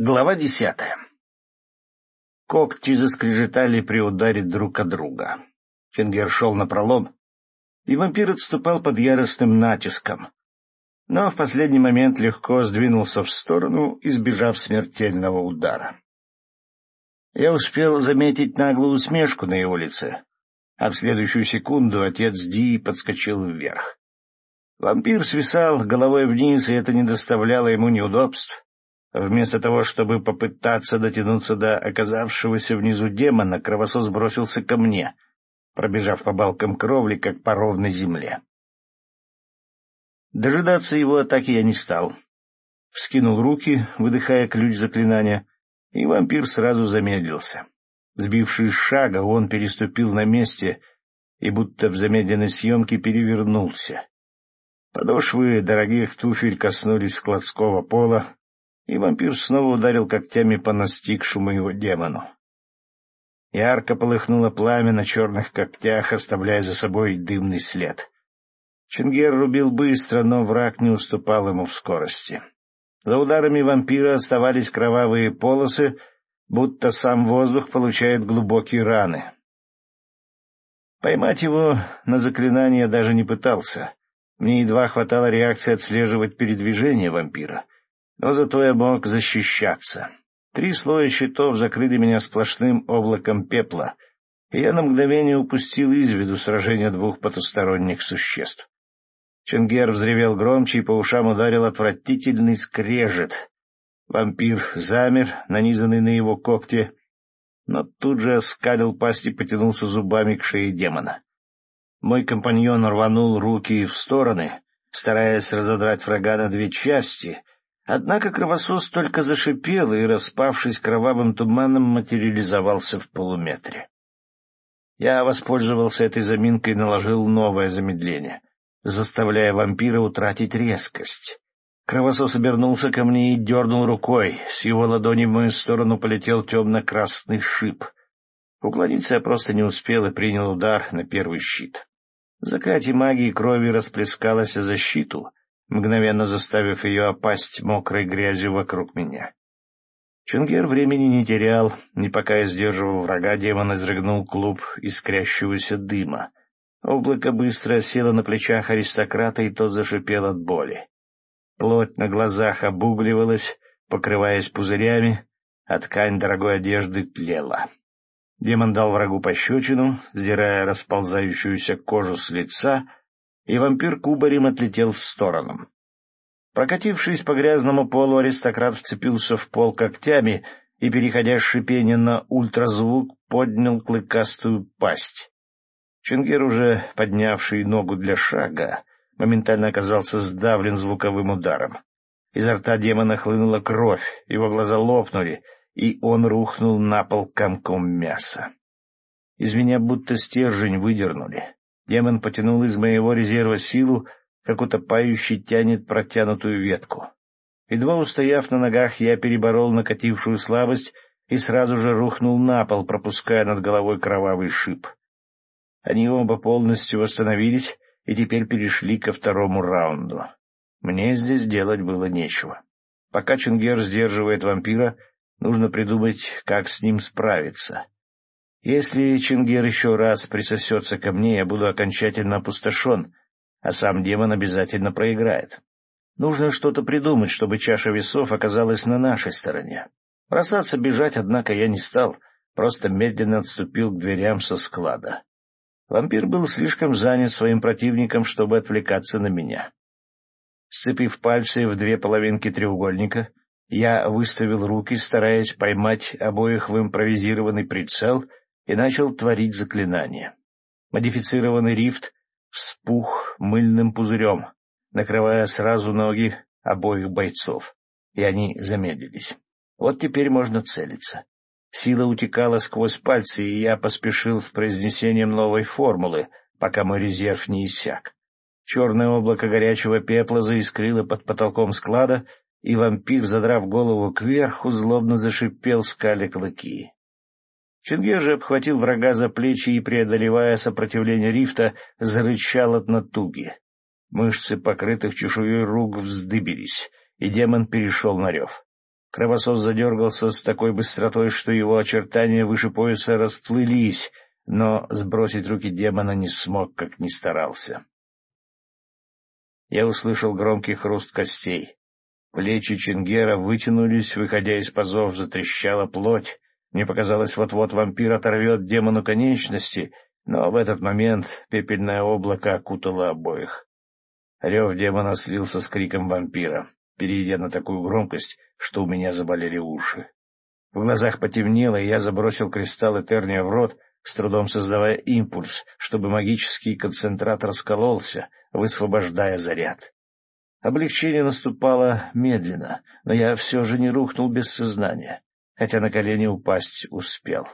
Глава десятая Когти заскрежетали при ударе друг от друга. Фингер шел напролом, и вампир отступал под яростным натиском, но в последний момент легко сдвинулся в сторону, избежав смертельного удара. Я успел заметить наглую усмешку на его лице, а в следующую секунду отец Ди подскочил вверх. Вампир свисал головой вниз, и это не доставляло ему неудобств. Вместо того, чтобы попытаться дотянуться до оказавшегося внизу демона, кровосос бросился ко мне, пробежав по балкам кровли, как по ровной земле. Дожидаться его атаки я не стал. Вскинул руки, выдыхая ключ заклинания, и вампир сразу замедлился. Сбившись шага, он переступил на месте и будто в замедленной съемке перевернулся. Подошвы дорогих туфель коснулись складского пола, и вампир снова ударил когтями по настигшему его демону. Ярко полыхнуло пламя на черных когтях, оставляя за собой дымный след. Чингер рубил быстро, но враг не уступал ему в скорости. За ударами вампира оставались кровавые полосы, будто сам воздух получает глубокие раны. Поймать его на заклинание даже не пытался. Мне едва хватало реакции отслеживать передвижение вампира — но зато я мог защищаться. Три слоя щитов закрыли меня сплошным облаком пепла, и я на мгновение упустил из виду сражение двух потусторонних существ. Ченгер взревел громче и по ушам ударил отвратительный скрежет. Вампир замер, нанизанный на его когти, но тут же оскалил пасть и потянулся зубами к шее демона. Мой компаньон рванул руки в стороны, стараясь разодрать врага на две части — Однако кровосос только зашипел и, распавшись кровавым туманом, материализовался в полуметре. Я воспользовался этой заминкой и наложил новое замедление, заставляя вампира утратить резкость. Кровосос обернулся ко мне и дернул рукой. С его ладони в мою сторону полетел темно-красный шип. Уклониться я просто не успел и принял удар на первый щит. Заклятие магии крови расплескалось о защиту, мгновенно заставив ее опасть мокрой грязью вокруг меня. Чунгер времени не терял, не пока я сдерживал врага, демон изрыгнул клуб искрящегося дыма. Облако быстро осело на плечах аристократа, и тот зашипел от боли. Плоть на глазах обугливалась, покрываясь пузырями, а ткань дорогой одежды тлела. Демон дал врагу пощечину, сдирая расползающуюся кожу с лица — и вампир кубарем отлетел в сторону. Прокатившись по грязному полу, аристократ вцепился в пол когтями и, переходя с шипения на ультразвук, поднял клыкастую пасть. Чингир, уже поднявший ногу для шага, моментально оказался сдавлен звуковым ударом. Изо рта демона хлынула кровь, его глаза лопнули, и он рухнул на пол комком мяса. Из меня будто стержень выдернули. Демон потянул из моего резерва силу, как утопающий тянет протянутую ветку. Едва устояв на ногах, я переборол накатившую слабость и сразу же рухнул на пол, пропуская над головой кровавый шип. Они оба полностью восстановились и теперь перешли ко второму раунду. Мне здесь делать было нечего. Пока Чунгер сдерживает вампира, нужно придумать, как с ним справиться. Если Чингер еще раз присосется ко мне, я буду окончательно опустошен, а сам демон обязательно проиграет. Нужно что-то придумать, чтобы чаша весов оказалась на нашей стороне. Бросаться бежать, однако, я не стал, просто медленно отступил к дверям со склада. Вампир был слишком занят своим противником, чтобы отвлекаться на меня. Сцепив пальцы в две половинки треугольника, я выставил руки, стараясь поймать обоих в импровизированный прицел — и начал творить заклинание. Модифицированный рифт вспух мыльным пузырем, накрывая сразу ноги обоих бойцов, и они замедлились. Вот теперь можно целиться. Сила утекала сквозь пальцы, и я поспешил с произнесением новой формулы, пока мой резерв не иссяк. Черное облако горячего пепла заискрило под потолком склада, и вампир, задрав голову кверху, злобно зашипел скали клыки. Чингер же обхватил врага за плечи и, преодолевая сопротивление рифта, зарычал от натуги. Мышцы, покрытых чешуей рук, вздыбились, и демон перешел на рев. Кровосос задергался с такой быстротой, что его очертания выше пояса расплылись, но сбросить руки демона не смог, как ни старался. Я услышал громкий хруст костей. Плечи Чингера вытянулись, выходя из пазов, затрещала плоть. Мне показалось, вот-вот вампир оторвет демону конечности, но в этот момент пепельное облако окутало обоих. Рев демона слился с криком вампира перейдя на такую громкость, что у меня заболели уши. В глазах потемнело, и я забросил кристалл Этерния в рот, с трудом создавая импульс, чтобы магический концентрат раскололся, высвобождая заряд. Облегчение наступало медленно, но я все же не рухнул без сознания, хотя на колени упасть успел.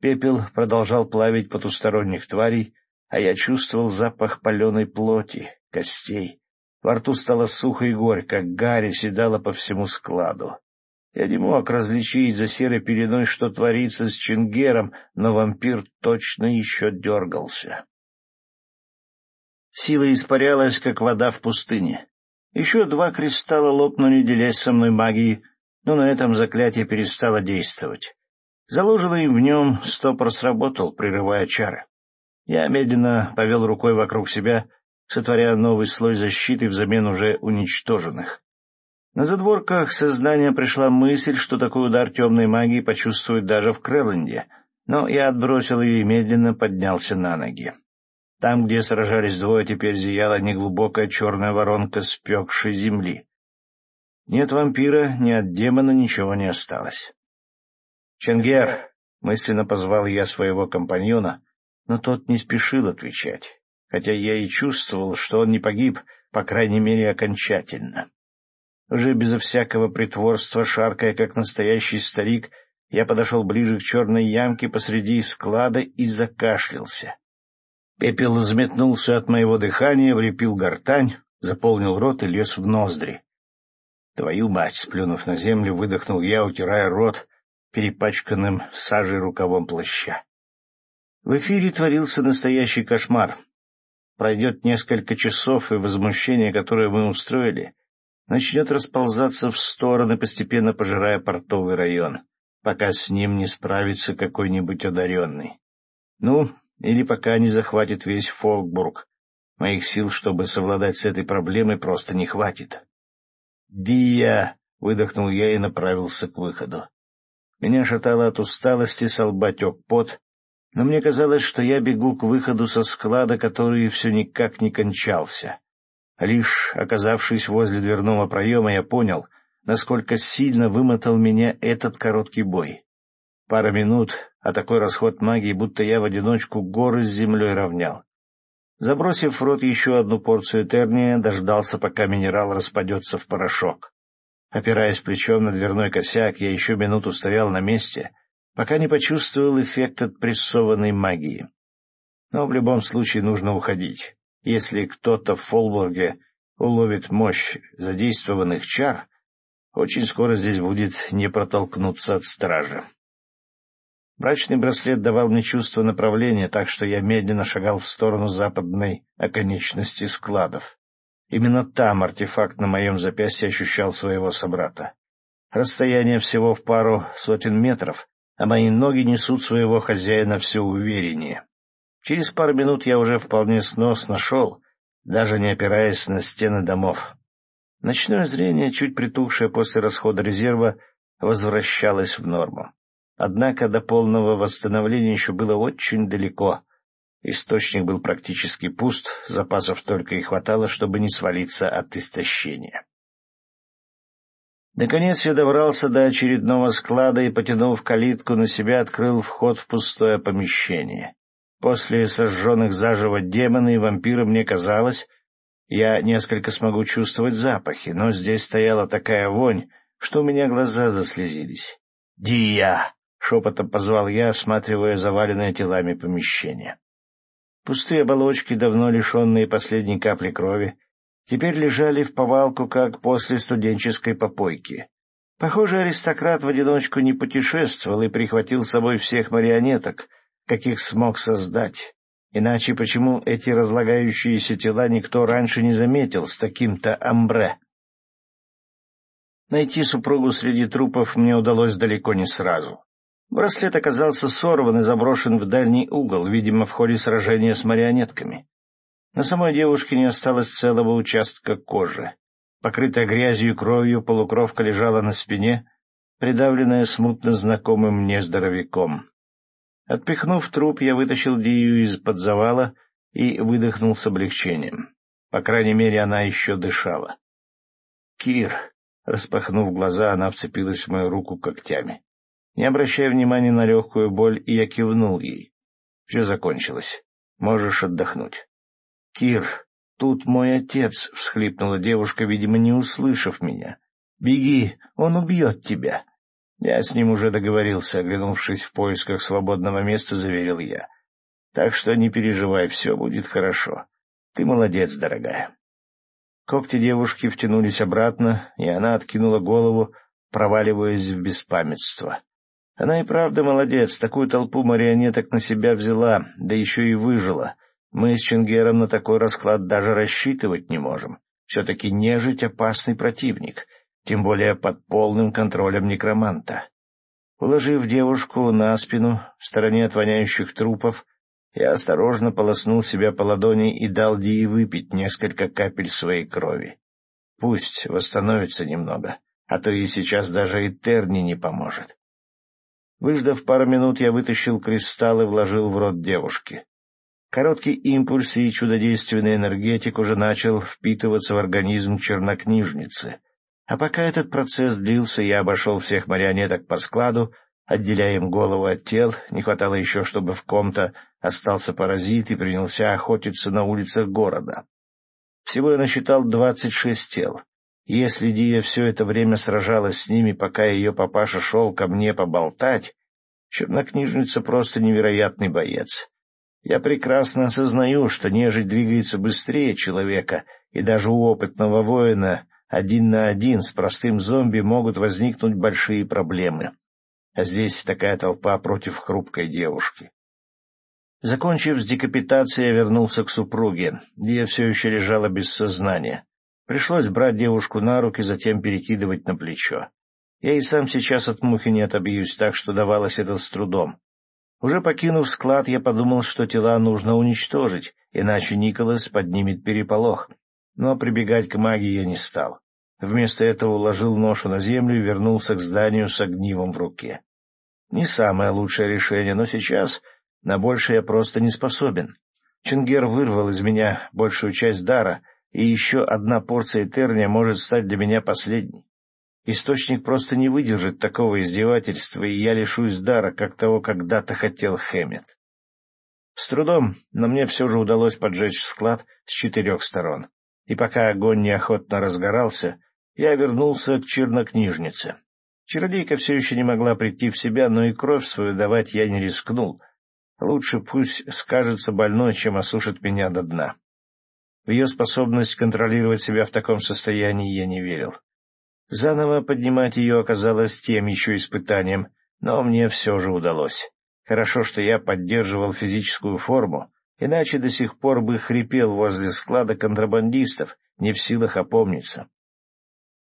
Пепел продолжал плавить потусторонних тварей, а я чувствовал запах паленой плоти, костей, во рту стало сухо и горько, гарь седала по всему складу. Я не мог различить за серой пеленой, что творится с Чингером, но вампир точно еще дергался. Сила испарялась, как вода в пустыне. Еще два кристалла лопнули, делясь со мной магией, но на этом заклятие перестало действовать. Заложенный в нем стопор сработал, прерывая чары. Я медленно повел рукой вокруг себя, сотворя новый слой защиты взамен уже уничтоженных. На задворках сознания пришла мысль, что такой удар темной магии почувствует даже в Крэлленде, но я отбросил ее и медленно поднялся на ноги. Там, где сражались двое, теперь зияла неглубокая черная воронка спекшей земли. Нет вампира, ни от демона ничего не осталось. «Ченгер!» — мысленно позвал я своего компаньона, но тот не спешил отвечать хотя я и чувствовал, что он не погиб, по крайней мере, окончательно. Уже безо всякого притворства, шаркая как настоящий старик, я подошел ближе к черной ямке посреди склада и закашлялся. Пепел взметнулся от моего дыхания, влепил гортань, заполнил рот и лез в ноздри. Твою мать, сплюнув на землю, выдохнул я, утирая рот перепачканным сажей рукавом плаща. В эфире творился настоящий кошмар. Пройдет несколько часов, и возмущение, которое мы устроили, начнет расползаться в стороны, постепенно пожирая портовый район, пока с ним не справится какой-нибудь одаренный. Ну, или пока не захватит весь Фолкбург. Моих сил, чтобы совладать с этой проблемой, просто не хватит. «Дия!» — выдохнул я и направился к выходу. Меня шатало от усталости, со лба тек пот, но мне казалось, что я бегу к выходу со склада, который все никак не кончался. Лишь оказавшись возле дверного проема, я понял, насколько сильно вымотал меня этот короткий бой. Пара минут, а такой расход магии, будто я в одиночку горы с землей равнял. Забросив в рот еще одну порцию терния, дождался, пока минерал распадется в порошок. Опираясь плечом на дверной косяк, я еще минуту стоял на месте — пока не почувствовал эффект от прессованной магии. Но в любом случае нужно уходить. Если кто-то в Фолбурге уловит мощь задействованных чар, очень скоро здесь будет не протолкнуться от стража. Брачный браслет давал мне чувство направления, так что я медленно шагал в сторону западной оконечности складов. Именно там артефакт на моем запястье ощущал своего собрата. Расстояние всего в пару сотен метров, а мои ноги несут своего хозяина все увереннее. Через пару минут я уже вполне сносно шел, даже не опираясь на стены домов. Ночное зрение, чуть притухшее после расхода резерва, возвращалось в норму. Однако до полного восстановления еще было очень далеко. Источник был практически пуст, запасов только и хватало, чтобы не свалиться от истощения. Наконец я добрался до очередного склада и, потянув калитку на себя, открыл вход в пустое помещение. После сожженных заживо демона и вампира мне казалось, я несколько смогу чувствовать запахи, но здесь стояла такая вонь, что у меня глаза заслезились. «Дия!» — шепотом позвал я, осматривая заваленное телами помещение. Пустые оболочки, давно лишенные последней капли крови, теперь лежали в повалку, как после студенческой попойки. Похоже, аристократ в одиночку не путешествовал и прихватил с собой всех марионеток, каких смог создать. Иначе почему эти разлагающиеся тела никто раньше не заметил с таким-то амбре? Найти супругу среди трупов мне удалось далеко не сразу. Браслет оказался сорван и заброшен в дальний угол, видимо, в ходе сражения с марионетками. На самой девушке не осталось целого участка кожи. Покрытая грязью и кровью, полукровка лежала на спине, придавленная смутно знакомым мне здоровяком. Отпихнув труп, я вытащил Дию из-под завала и выдохнул с облегчением. По крайней мере, она еще дышала. «Кир!» — распахнув глаза, она вцепилась в мою руку когтями. Не обращая внимания на легкую боль, я кивнул ей. «Все закончилось. Можешь отдохнуть». «Кир, тут мой отец!» — всхлипнула девушка, видимо, не услышав меня. «Беги, он убьет тебя!» Я с ним уже договорился, оглянувшись в поисках свободного места, заверил я. Так что не переживай, все будет хорошо. Ты молодец, дорогая. Когти девушки втянулись обратно, и она откинула голову, проваливаясь в беспамятство. Она и правда молодец, такую толпу марионеток на себя взяла, да еще и выжила. Мы с Чингером на такой расклад даже рассчитывать не можем. Все-таки нежить — опасный противник, тем более под полным контролем некроманта. Уложив девушку на спину, в стороне от воняющих трупов, я осторожно полоснул себя по ладони и дал Дии выпить несколько капель своей крови. Пусть восстановится немного, а то ей сейчас даже и Терни не поможет. Выждав пару минут, я вытащил кристалл и вложил в рот девушки. Короткий импульс и чудодейственный энергетик уже начал впитываться в организм чернокнижницы, а пока этот процесс длился, я обошел всех марионеток по складу, отделяя им голову от тел, не хватало еще, чтобы в ком-то остался паразит и принялся охотиться на улицах города. Всего я насчитал двадцать шесть тел. Если Дия все это время сражалась с ними, пока ее папаша шел ко мне поболтать, чернокнижница просто невероятный боец. Я прекрасно осознаю, что нежить двигается быстрее человека, и даже у опытного воина один на один с простым зомби могут возникнуть большие проблемы. А здесь такая толпа против хрупкой девушки. Закончив с декапитацией, я вернулся к супруге. Дия все еще лежала без сознания. Пришлось брать девушку на руки, затем перекидывать на плечо. Я и сам сейчас от мухи не отобьюсь, так что давалось это с трудом. Уже покинув склад, я подумал, что тела нужно уничтожить, иначе Николас поднимет переполох но прибегать к магии я не стал. Вместо этого уложил ношу на землю и вернулся к зданию с огнивом в руке. Не самое лучшее решение, но сейчас на большее я просто не способен. Чингер вырвал из меня большую часть дара, и еще одна порция терния может стать для меня последней. Источник просто не выдержит такого издевательства, и я лишусь дара, как того когда-то хотел Хэммет. С трудом, но мне все же удалось поджечь склад с четырех сторон и пока огонь неохотно разгорался, я вернулся к чернокнижнице. Чародейка все еще не могла прийти в себя, но и кровь свою давать я не рискнул. Лучше пусть скажется больной, чем осушит меня до дна. В ее способность контролировать себя в таком состоянии я не верил. Заново поднимать ее оказалось тем еще испытанием, но мне все же удалось. Хорошо, что я поддерживал физическую форму, Иначе до сих пор бы хрипел возле склада контрабандистов, не в силах опомниться.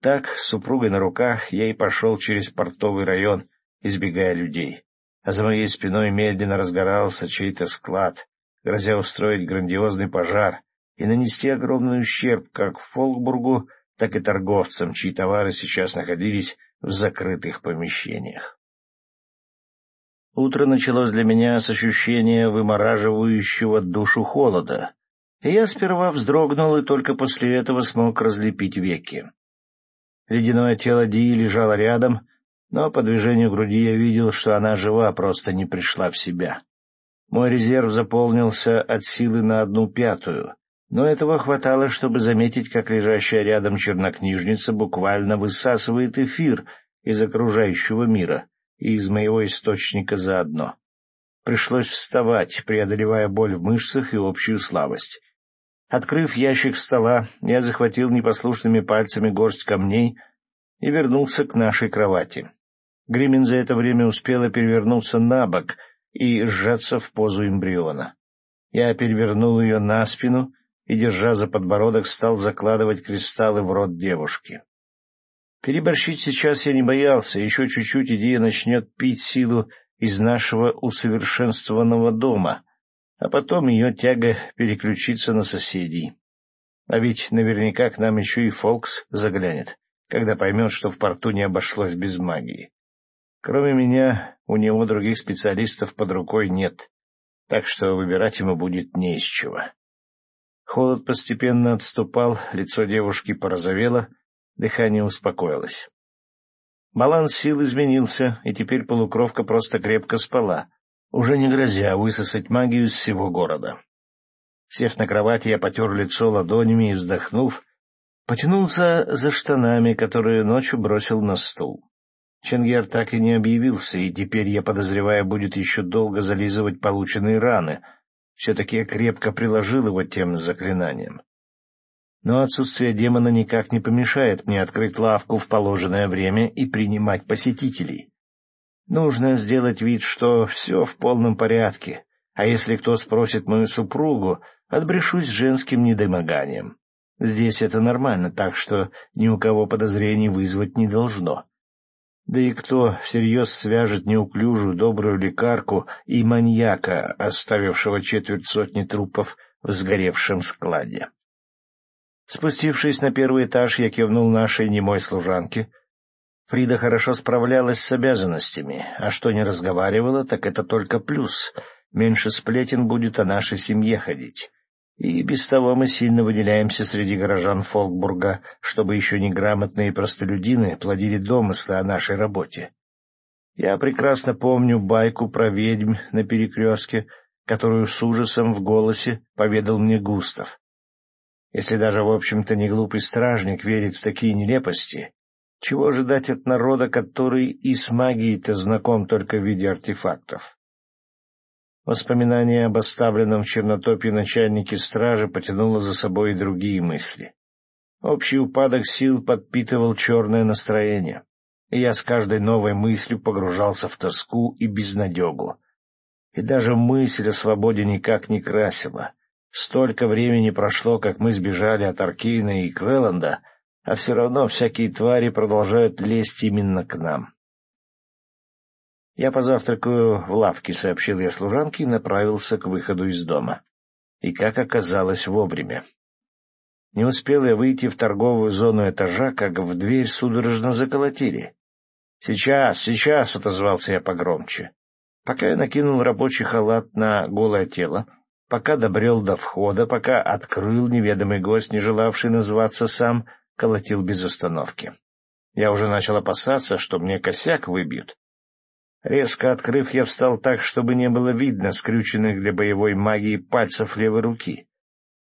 Так, с супругой на руках, я и пошел через портовый район, избегая людей. А за моей спиной медленно разгорался чей-то склад, грозя устроить грандиозный пожар и нанести огромный ущерб как Фолкбургу, так и торговцам, чьи товары сейчас находились в закрытых помещениях. Утро началось для меня с ощущения вымораживающего душу холода, и я сперва вздрогнул и только после этого смог разлепить веки. Ледяное тело Ди лежало рядом, но по движению груди я видел, что она жива, просто не пришла в себя. Мой резерв заполнился от силы на одну пятую, но этого хватало, чтобы заметить, как лежащая рядом чернокнижница буквально высасывает эфир из окружающего мира, и из моего источника заодно. Пришлось вставать, преодолевая боль в мышцах и общую слабость. Открыв ящик стола, я захватил непослушными пальцами горсть камней и вернулся к нашей кровати. Гримин за это время успела перевернуться на бок и сжаться в позу эмбриона. Я перевернул ее на спину и, держа за подбородок, стал закладывать кристаллы в рот девушки. Переборщить сейчас я не боялся, еще чуть-чуть идея начнет пить силу из нашего усовершенствованного дома, а потом ее тяга переключится на соседей. А ведь наверняка к нам еще и Фолкс заглянет, когда поймет, что в порту не обошлось без магии. Кроме меня, у него других специалистов под рукой нет, так что выбирать ему будет не из чего. Холод постепенно отступал, лицо девушки порозовело, дыхание успокоилось. Баланс сил изменился, и теперь полукровка просто крепко спала, уже не грозя высосать магию из всего города. Сев на кровати, я потер лицо ладонями и, вздохнув, потянулся за штанами, которые ночью бросил на стул. Ченгер так и не объявился, и теперь, я подозреваю, будет еще долго зализывать полученные раны. Все-таки крепко приложил его тем заклинанием. Но отсутствие демона никак не помешает мне открыть лавку в положенное время и принимать посетителей. Нужно сделать вид, что все в полном порядке, а если кто спросит мою супругу, отбрешусь женским недомоганием. Здесь это нормально, так что ни у кого подозрений вызвать не должно. Да и кто всерьез свяжет неуклюжую добрую лекарку и маньяка, оставившего четверть сотни трупов в сгоревшем складе? Спустившись на первый этаж, я кивнул нашей немой служанке. Фрида хорошо справлялась с обязанностями, а что не разговаривала, так это только плюс. Меньше сплетен будет о нашей семье ходить. И без того мы сильно выделяемся среди горожан Фолкбурга, чтобы еще неграмотные простолюдины плодили домыслы о нашей работе. Я прекрасно помню байку про ведьм на перекрестке, которую с ужасом в голосе поведал мне Густав. Если даже, в общем-то, не глупый стражник верит в такие нелепости, чего ожидать от народа, который и с магией-то знаком только в виде артефактов? Воспоминание об оставленном в чернотопе начальнике стражи потянуло за собой и другие мысли. Общий упадок сил подпитывал черное настроение, и я с каждой новой мыслью погружался в тоску и безнадегу. И даже мысль о свободе никак не красила. Столько времени прошло, как мы сбежали от Аркейна и Крэланда, а все равно всякие твари продолжают лезть именно к нам. «Я позавтракаю в лавке», — сообщил я служанке и направился к выходу из дома. И, как оказалось, вовремя. Не успел я выйти в торговую зону этажа, как в дверь судорожно заколотили. «Сейчас, сейчас!» — отозвался я погромче. Пока я накинул рабочий халат на голое тело, пока добрел до входа, пока открыл неведомый гость, не желавший называться сам, колотил без остановки. Я уже начал опасаться, что мне косяк выбьют. Резко открыв, я встал так, чтобы не было видно скрюченных для боевой магии пальцев левой руки.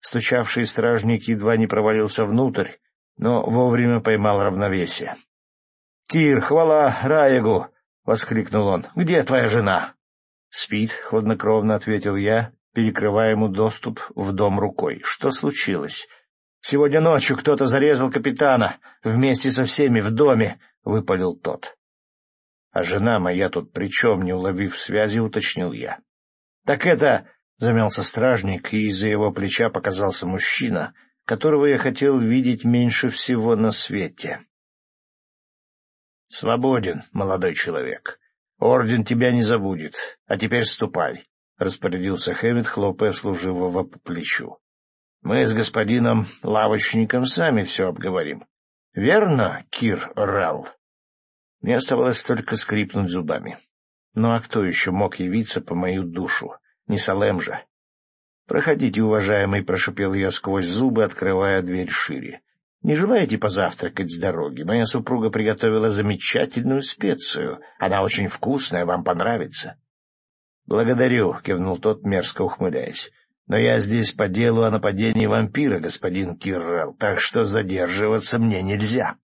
Стучавший стражник едва не провалился внутрь, но вовремя поймал равновесие. — Кир, хвала Раегу! — воскликнул он. — Где твоя жена? — Спит, — хладнокровно ответил я, перекрывая ему доступ в дом рукой. Что случилось? Сегодня ночью кто-то зарезал капитана вместе со всеми в доме, — выпалил тот. А жена моя тут при чем, не уловив связи, уточнил я. — Так это... — замялся стражник, и из-за его плеча показался мужчина, которого я хотел видеть меньше всего на свете. — Свободен, молодой человек. Орден тебя не забудет. А теперь ступай. — распорядился Хэммит, хлопая служивого по плечу. — Мы с господином лавочником сами все обговорим. — Верно, Кир Рал? Мне оставалось только скрипнуть зубами. Ну а кто еще мог явиться по мою душу? Не Салем же. — Проходите, уважаемый, — прошипел я сквозь зубы, открывая дверь шире. — Не желаете позавтракать с дороги? Моя супруга приготовила замечательную специю. Она очень вкусная, вам понравится. —— Благодарю, — кивнул тот, мерзко ухмыляясь. — Но я здесь по делу о нападении вампира, господин Киррелл, так что задерживаться мне нельзя.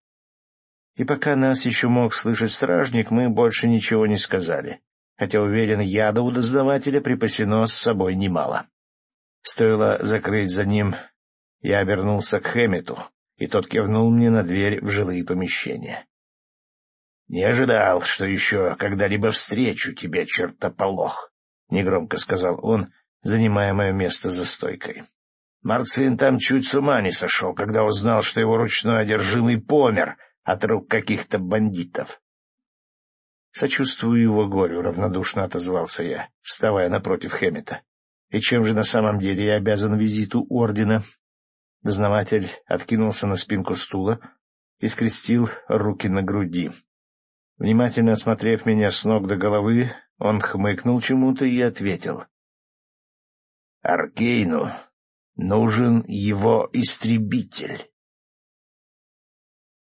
И пока нас еще мог слышать стражник, мы больше ничего не сказали, хотя, уверен, яда у дознавателя припасено с собой немало. Стоило закрыть за ним, я обернулся к Хэммету, и тот кивнул мне на дверь в жилые помещения. — Не ожидал, что еще когда-либо встречу тебя, чертополох негромко сказал он, занимая мое место за стойкой. Марцин там чуть с ума не сошел, когда узнал, что его ручной одержимый помер, от рук каких-то бандитов. «Сочувствую его горю», — равнодушно отозвался я, вставая напротив Хэммета. «И чем же на самом деле я обязан визиту ордена?» Дознаватель откинулся на спинку стула и скрестил руки на груди. Внимательно осмотрев меня с ног до головы, он хмыкнул чему-то и ответил. «Аркейну нужен его истребитель».